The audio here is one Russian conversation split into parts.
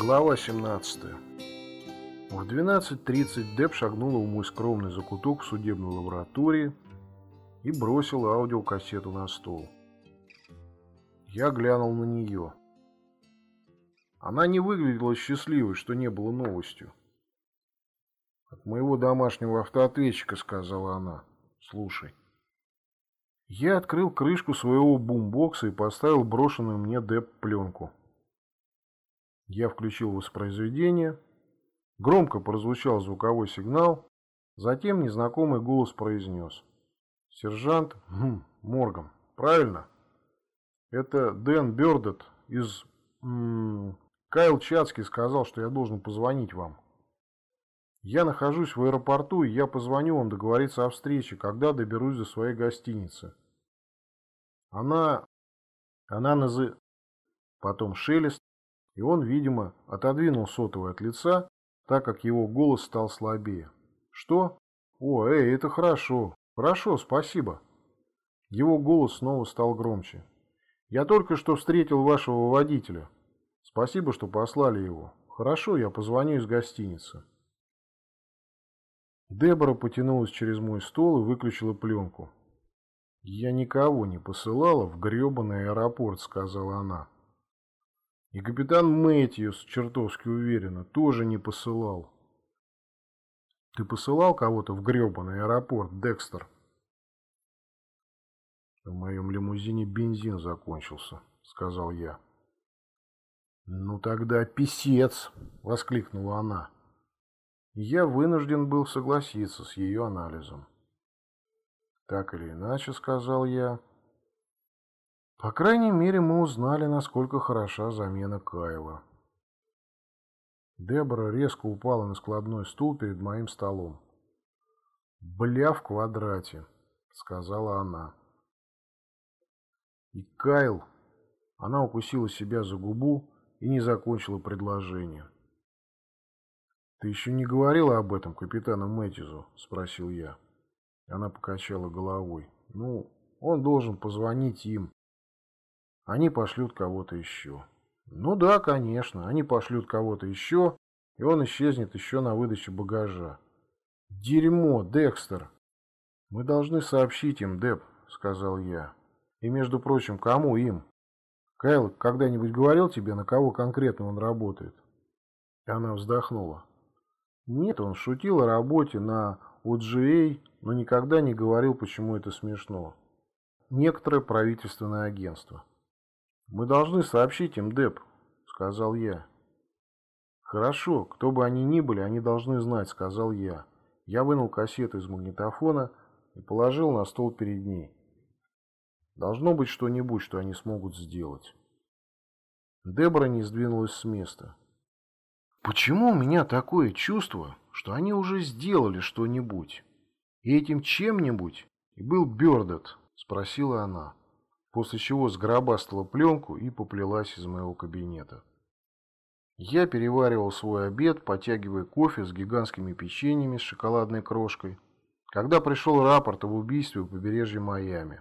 Глава 17 В 12.30 Деп шагнула в мой скромный закуток в судебной лаборатории и бросила аудиокассету на стол. Я глянул на нее. Она не выглядела счастливой, что не было новостью. «От моего домашнего автоответчика», — сказала она. «Слушай». Я открыл крышку своего бумбокса и поставил брошенную мне Деп пленку. Я включил воспроизведение. Громко прозвучал звуковой сигнал. Затем незнакомый голос произнес. «Сержант хм, Морган, правильно?» «Это Дэн Бёрдет из... М -м, Кайл Чацкий сказал, что я должен позвонить вам. Я нахожусь в аэропорту, и я позвоню вам договориться о встрече, когда доберусь до своей гостиницы. Она... Она назы... Потом шелест, и он, видимо, отодвинул сотовый от лица, так как его голос стал слабее. «Что? О, эй, это хорошо. Хорошо, спасибо». Его голос снова стал громче. «Я только что встретил вашего водителя. Спасибо, что послали его. Хорошо, я позвоню из гостиницы». Дебора потянулась через мой стол и выключила пленку. «Я никого не посылала в гребаный аэропорт», — сказала она. И капитан Мэтьюс, чертовски уверенно, тоже не посылал. Ты посылал кого-то в гребаный аэропорт, Декстер? В моем лимузине бензин закончился, сказал я. Ну тогда писец, воскликнула она. Я вынужден был согласиться с ее анализом. Так или иначе, сказал я, по крайней мере, мы узнали, насколько хороша замена Кайла. Дебора резко упала на складной стул перед моим столом. «Бля в квадрате», — сказала она. И Кайл... Она укусила себя за губу и не закончила предложение. «Ты еще не говорила об этом капитану Мэтизу?» — спросил я. Она покачала головой. «Ну, он должен позвонить им они пошлют кого-то еще. Ну да, конечно, они пошлют кого-то еще, и он исчезнет еще на выдаче багажа. Дерьмо, Декстер. Мы должны сообщить им, Деп, сказал я. И, между прочим, кому им? Кайл когда-нибудь говорил тебе, на кого конкретно он работает? Она вздохнула. Нет, он шутил о работе на OGA, но никогда не говорил, почему это смешно. Некоторое правительственное агентство. «Мы должны сообщить им, Деп», — сказал я. «Хорошо, кто бы они ни были, они должны знать», — сказал я. Я вынул кассету из магнитофона и положил на стол перед ней. Должно быть что-нибудь, что они смогут сделать. Дебора не сдвинулась с места. «Почему у меня такое чувство, что они уже сделали что-нибудь? И этим чем-нибудь и был Бёрдет?» — спросила она после чего сгробастала пленку и поплелась из моего кабинета. Я переваривал свой обед, потягивая кофе с гигантскими печеньями с шоколадной крошкой, когда пришел рапорт об убийстве у побережья Майами.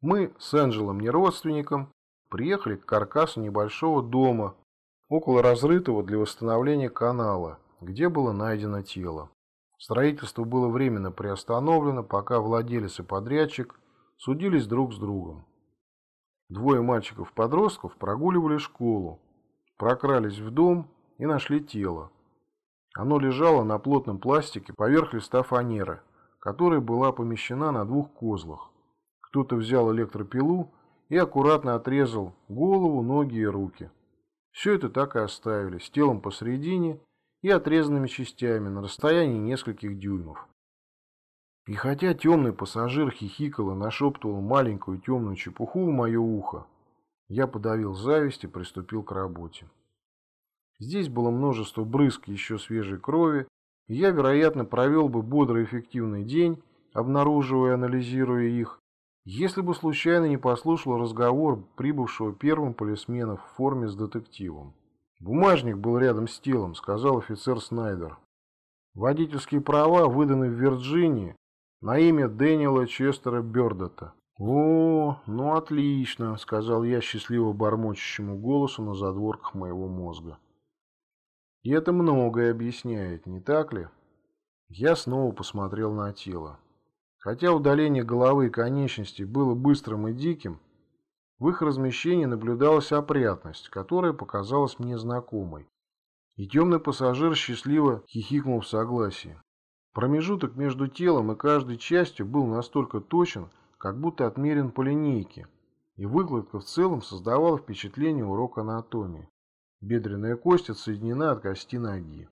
Мы с Энджелом не родственником приехали к каркасу небольшого дома около разрытого для восстановления канала, где было найдено тело. Строительство было временно приостановлено, пока владелец и подрядчик судились друг с другом. Двое мальчиков-подростков прогуливали школу, прокрались в дом и нашли тело. Оно лежало на плотном пластике поверх листа фанеры, которая была помещена на двух козлах. Кто-то взял электропилу и аккуратно отрезал голову, ноги и руки. Все это так и оставили, с телом посередине и отрезанными частями на расстоянии нескольких дюймов. И хотя темный пассажир хихикал и нашептывал маленькую темную чепуху в мое ухо, я подавил зависть и приступил к работе. Здесь было множество брызг еще свежей крови, и я, вероятно, провел бы бодрый эффективный день, обнаруживая и анализируя их, если бы случайно не послушал разговор прибывшего первым полисмена в форме с детективом. «Бумажник был рядом с телом», — сказал офицер Снайдер. «Водительские права выданы в Вирджинии на имя Дэниела Честера Бёрдота. «О, ну отлично», — сказал я счастливо бормочущему голосу на задворках моего мозга. «И это многое объясняет, не так ли?» Я снова посмотрел на тело. Хотя удаление головы и конечностей было быстрым и диким, в их размещении наблюдалась опрятность, которая показалась мне знакомой. И темный пассажир счастливо хихикнул в согласии. Промежуток между телом и каждой частью был настолько точен, как будто отмерен по линейке, и выкладка в целом создавала впечатление урока анатомии. Бедренная кость отсоединена от кости ноги.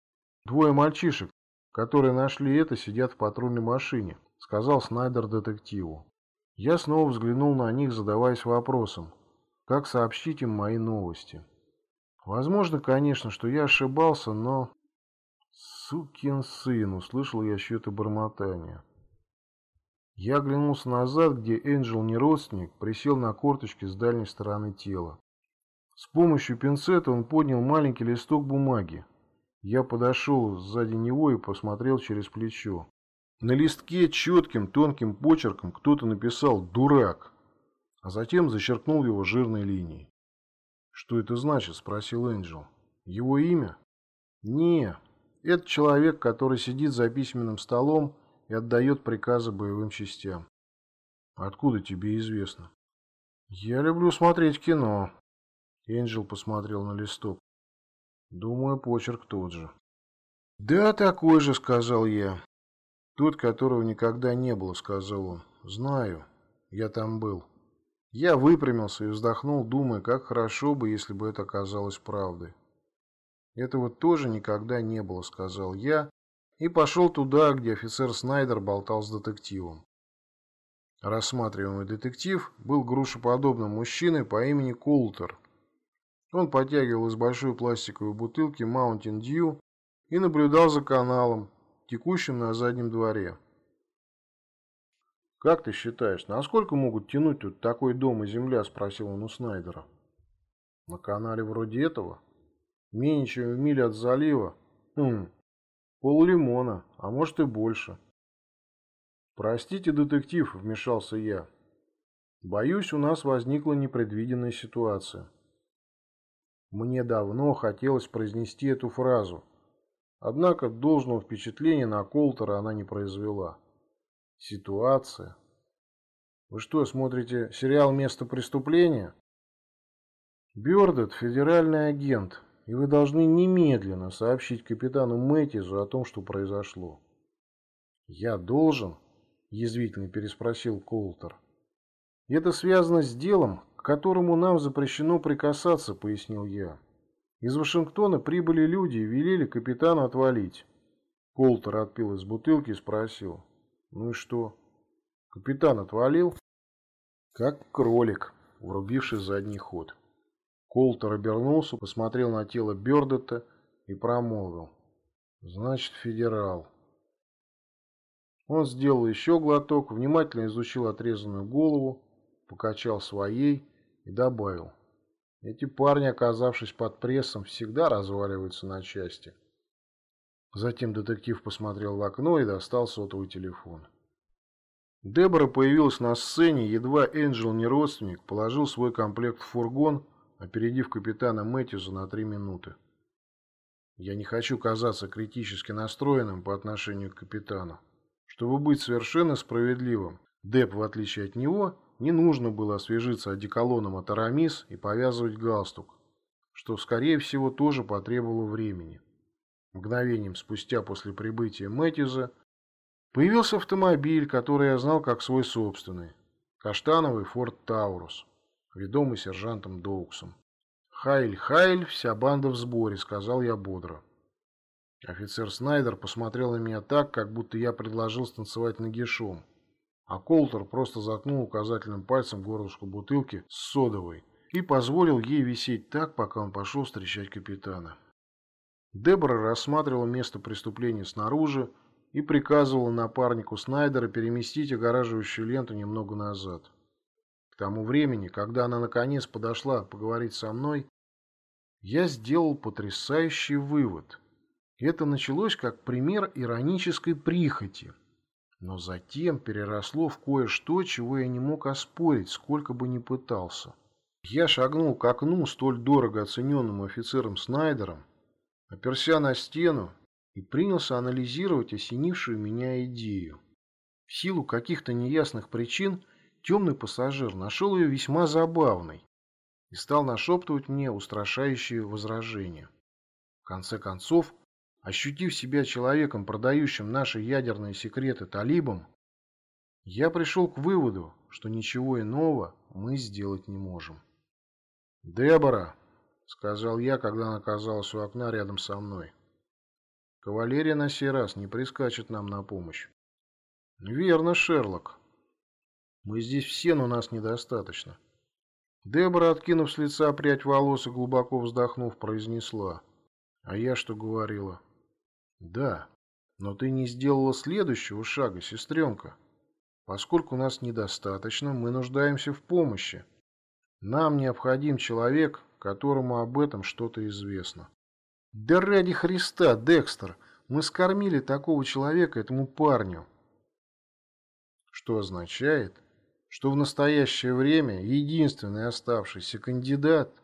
Двое мальчишек, которые нашли это, сидят в патрульной машине, сказал Снайдер детективу. Я снова взглянул на них, задаваясь вопросом, как сообщить им мои новости. Возможно, конечно, что я ошибался, но... Сукин сын, услышал я чье-то бормотание. Я оглянулся назад, где Энджел, не родственник, присел на корточки с дальней стороны тела. С помощью пинцета он поднял маленький листок бумаги. Я подошел сзади него и посмотрел через плечо. На листке четким тонким почерком кто-то написал «Дурак», а затем зачеркнул его жирной линией. «Что это значит?» – спросил Энджел. «Его имя?» «Не, это человек, который сидит за письменным столом и отдает приказы боевым частям. Откуда тебе известно? Я люблю смотреть кино. Энджел посмотрел на листок. Думаю, почерк тот же. Да, такой же, сказал я. Тот, которого никогда не было, сказал он. Знаю, я там был. Я выпрямился и вздохнул, думая, как хорошо бы, если бы это оказалось правдой. Этого тоже никогда не было, сказал я, и пошел туда, где офицер Снайдер болтал с детективом. Рассматриваемый детектив был грушеподобным мужчиной по имени Култер. Он подтягивал из большой пластиковой бутылки Mountain Dew и наблюдал за каналом, текущим на заднем дворе. «Как ты считаешь, насколько могут тянуть тут такой дом и земля?» – спросил он у Снайдера. «На канале вроде этого? Менее чем в миле от залива? Хм, Пол лимона, а может и больше. Простите, детектив, вмешался я. Боюсь, у нас возникла непредвиденная ситуация. Мне давно хотелось произнести эту фразу, однако должного впечатления на Колтера она не произвела. Ситуация. Вы что, смотрите сериал «Место преступления»? Бёрдет – федеральный агент, и вы должны немедленно сообщить капитану Мэтизу о том, что произошло. «Я должен?» – язвительно переспросил Колтер. «Это связано с делом, к которому нам запрещено прикасаться», – пояснил я. «Из Вашингтона прибыли люди и велели капитану отвалить». Колтер отпил из бутылки и спросил. «Ну и что?» «Капитан отвалил?» «Как кролик, врубивший задний ход». Колтер обернулся, посмотрел на тело Бёрдета и промолвил. «Значит, федерал». Он сделал еще глоток, внимательно изучил отрезанную голову, покачал своей и добавил. Эти парни, оказавшись под прессом, всегда разваливаются на части. Затем детектив посмотрел в окно и достал сотовый телефон. Дебора появилась на сцене, едва Энджел, не родственник, положил свой комплект в фургон опередив капитана Мэтьюза на три минуты. Я не хочу казаться критически настроенным по отношению к капитану. Чтобы быть совершенно справедливым, Деп, в отличие от него, не нужно было освежиться одеколоном от Арамис и повязывать галстук, что, скорее всего, тоже потребовало времени. Мгновением спустя после прибытия Мэтьюза появился автомобиль, который я знал как свой собственный – каштановый Форд Таурус ведомый сержантом Доуксом. «Хайль, Хайль, вся банда в сборе», — сказал я бодро. Офицер Снайдер посмотрел на меня так, как будто я предложил станцевать нагишом, а Колтер просто заткнул указательным пальцем горлышко бутылки с содовой и позволил ей висеть так, пока он пошел встречать капитана. Дебора рассматривала место преступления снаружи и приказывала напарнику Снайдера переместить огораживающую ленту немного назад тому времени, когда она наконец подошла поговорить со мной, я сделал потрясающий вывод. Это началось как пример иронической прихоти. но затем переросло в кое-что, чего я не мог оспорить, сколько бы ни пытался. Я шагнул к окну, столь дорого оцененному офицером Снайдером, оперся на стену и принялся анализировать осенившую меня идею. В силу каких-то неясных причин темный пассажир нашел ее весьма забавной и стал нашептывать мне устрашающие возражения. В конце концов, ощутив себя человеком, продающим наши ядерные секреты талибам, я пришел к выводу, что ничего иного мы сделать не можем. «Дебора», — сказал я, когда она оказалась у окна рядом со мной, — «кавалерия на сей раз не прискачет нам на помощь». «Верно, Шерлок. Мы здесь все, но нас недостаточно». Дебора, откинув с лица прядь волос и глубоко вздохнув, произнесла. «А я что говорила?» «Да, но ты не сделала следующего шага, сестренка. Поскольку нас недостаточно, мы нуждаемся в помощи. Нам необходим человек, которому об этом что-то известно». «Да ради Христа, Декстер, мы скормили такого человека этому парню». Что означает, что в настоящее время единственный оставшийся кандидат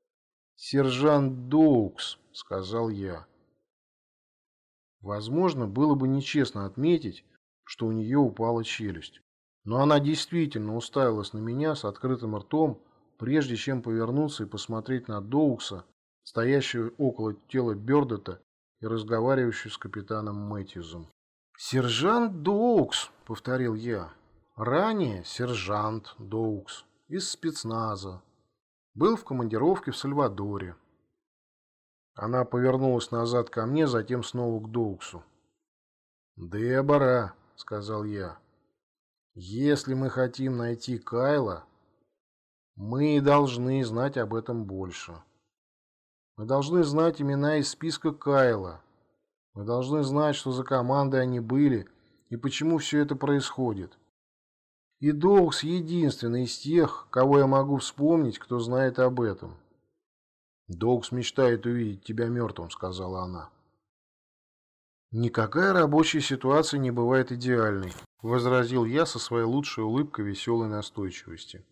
– сержант Доукс, сказал я. Возможно, было бы нечестно отметить, что у нее упала челюсть. Но она действительно уставилась на меня с открытым ртом, прежде чем повернуться и посмотреть на Доукса, стоящего около тела Бёрдета и разговаривающего с капитаном Мэтьюзом. «Сержант Доукс», — повторил я, — «ранее сержант Доукс из спецназа. Был в командировке в Сальвадоре. Она повернулась назад ко мне, затем снова к Доуксу. «Дебора», — сказал я, — «если мы хотим найти Кайла, мы должны знать об этом больше. Мы должны знать имена из списка Кайла. Мы должны знать, что за командой они были и почему все это происходит. И Доукс единственный из тех, кого я могу вспомнить, кто знает об этом. «Доукс мечтает увидеть тебя мертвым», — сказала она. «Никакая рабочая ситуация не бывает идеальной», — возразил я со своей лучшей улыбкой веселой настойчивости.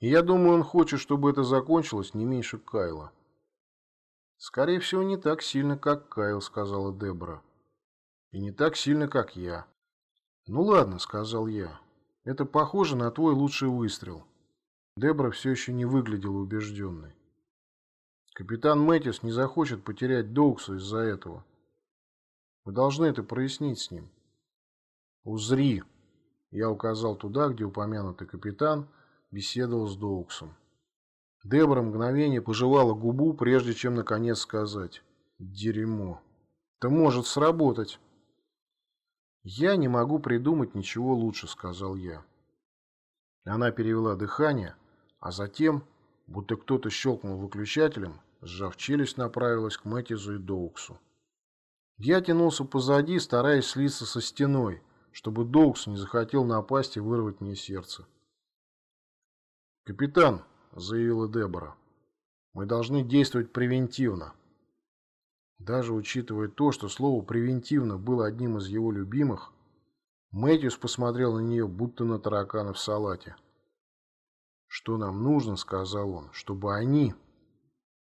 «И я думаю, он хочет, чтобы это закончилось не меньше Кайла». «Скорее всего, не так сильно, как Кайл», — сказала Дебора. «И не так сильно, как я». «Ну ладно», — сказал я. «Это похоже на твой лучший выстрел». Дебора все еще не выглядела убежденной. Капитан Мэтис не захочет потерять Доукса из-за этого. Вы должны это прояснить с ним. Узри. Я указал туда, где упомянутый капитан беседовал с Доуксом. Дебора мгновение пожевала губу, прежде чем наконец сказать «Дерьмо». Это может сработать. «Я не могу придумать ничего лучше», — сказал я. Она перевела дыхание, а затем, будто кто-то щелкнул выключателем, сжав челюсть, направилась к Мэтизу и Доуксу. Я тянулся позади, стараясь слиться со стеной, чтобы Доукс не захотел напасть и вырвать мне сердце. «Капитан», — заявила Дебора, — «мы должны действовать превентивно». Даже учитывая то, что слово «превентивно» было одним из его любимых, Мэтьюс посмотрел на нее, будто на таракана в салате. «Что нам нужно, — сказал он, — чтобы они,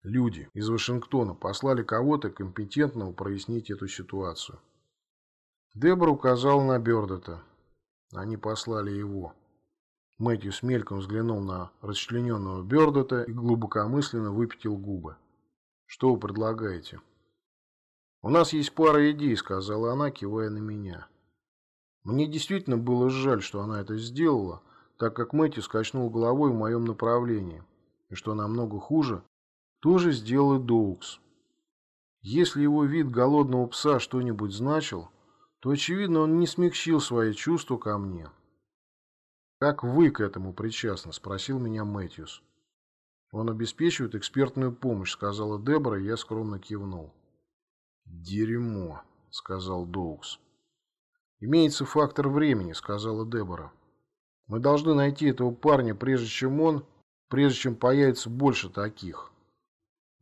Люди из Вашингтона послали кого-то компетентного прояснить эту ситуацию. Дебора указал на Бёрдета. Они послали его. Мэтью с мельком взглянул на расчлененного Бёрдета и глубокомысленно выпятил губы. «Что вы предлагаете?» «У нас есть пара идей», — сказала она, кивая на меня. Мне действительно было жаль, что она это сделала, так как Мэтью скачнул головой в моем направлении, и что намного хуже, тоже сделал и Доукс. Если его вид голодного пса что-нибудь значил, то, очевидно, он не смягчил свои чувства ко мне. «Как вы к этому причастны?» – спросил меня Мэтьюс. «Он обеспечивает экспертную помощь», – сказала Дебора, и я скромно кивнул. «Дерьмо», – сказал Доукс. «Имеется фактор времени», – сказала Дебора. «Мы должны найти этого парня, прежде чем он, прежде чем появится больше таких».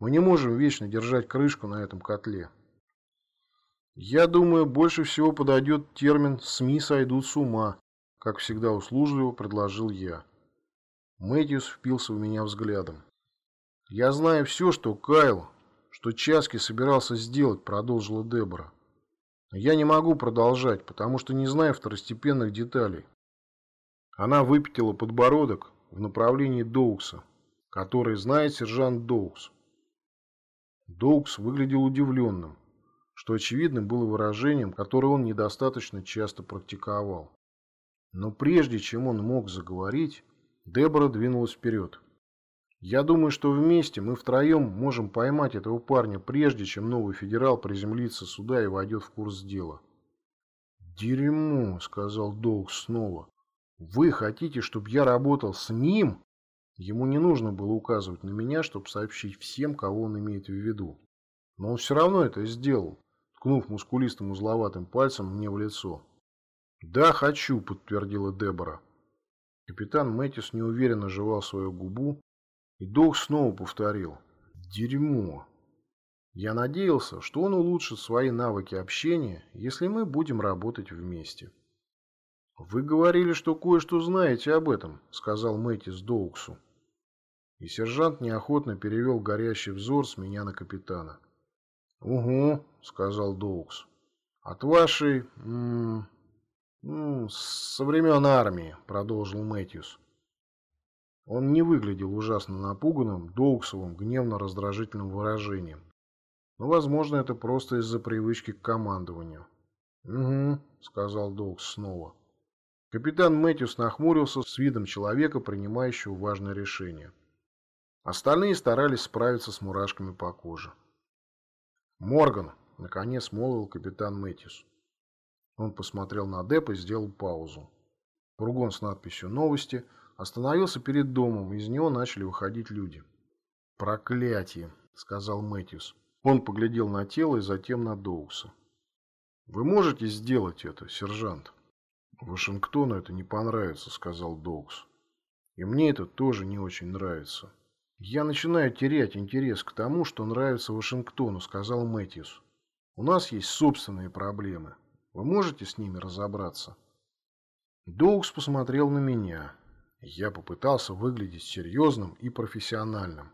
Мы не можем вечно держать крышку на этом котле. Я думаю, больше всего подойдет термин «СМИ сойдут с ума», как всегда услужливо предложил я. Мэтьюс впился в меня взглядом. «Я знаю все, что Кайл, что Часки собирался сделать», — продолжила Дебора. «Но я не могу продолжать, потому что не знаю второстепенных деталей». Она выпятила подбородок в направлении Доукса, который знает сержант Доукс. Доукс выглядел удивленным, что очевидно было выражением, которое он недостаточно часто практиковал. Но прежде чем он мог заговорить, Дебора двинулась вперед. «Я думаю, что вместе мы втроем можем поймать этого парня, прежде чем новый федерал приземлится сюда и войдет в курс дела». «Дерьмо», — сказал Долг снова. «Вы хотите, чтобы я работал с ним?» Ему не нужно было указывать на меня, чтобы сообщить всем, кого он имеет в виду. Но он все равно это сделал, ткнув мускулистым узловатым пальцем мне в лицо. «Да, хочу», — подтвердила Дебора. Капитан Мэтьюс неуверенно жевал свою губу, и Долг снова повторил. «Дерьмо». Я надеялся, что он улучшит свои навыки общения, если мы будем работать вместе. «Вы говорили, что кое-что знаете об этом», — сказал Мэтьюс Доуксу. И сержант неохотно перевел горящий взор с меня на капитана. «Угу», — сказал Доукс. «От вашей... М -м, со времен армии», — продолжил Мэтьюс. Он не выглядел ужасно напуганным, Доуксовым, гневно-раздражительным выражением. Но, возможно, это просто из-за привычки к командованию. «Угу», — сказал Доукс снова. Капитан Мэтьюс нахмурился с видом человека, принимающего важное решение. Остальные старались справиться с мурашками по коже. «Морган!» — наконец молвил капитан Мэтьюс. Он посмотрел на Деп и сделал паузу. Фургон с надписью «Новости» остановился перед домом, из него начали выходить люди. «Проклятие!» — сказал Мэтьюс. Он поглядел на тело и затем на Доуса. «Вы можете сделать это, сержант?» «Вашингтону это не понравится», — сказал Доукс. «И мне это тоже не очень нравится». «Я начинаю терять интерес к тому, что нравится Вашингтону», — сказал Мэтьюс. «У нас есть собственные проблемы. Вы можете с ними разобраться?» Доукс посмотрел на меня. Я попытался выглядеть серьезным и профессиональным,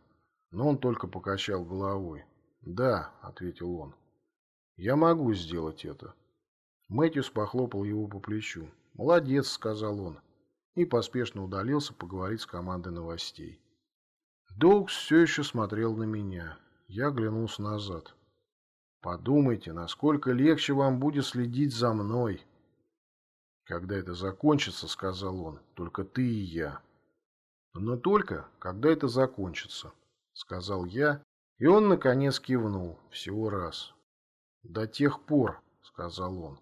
но он только покачал головой. «Да», — ответил он, — «я могу сделать это». Мэтьюс похлопал его по плечу. «Молодец», — сказал он, и поспешно удалился поговорить с командой новостей. Доукс все еще смотрел на меня. Я оглянулся назад. Подумайте, насколько легче вам будет следить за мной. Когда это закончится, сказал он, только ты и я. Но только, когда это закончится, сказал я, и он наконец кивнул, всего раз. До тех пор, сказал он.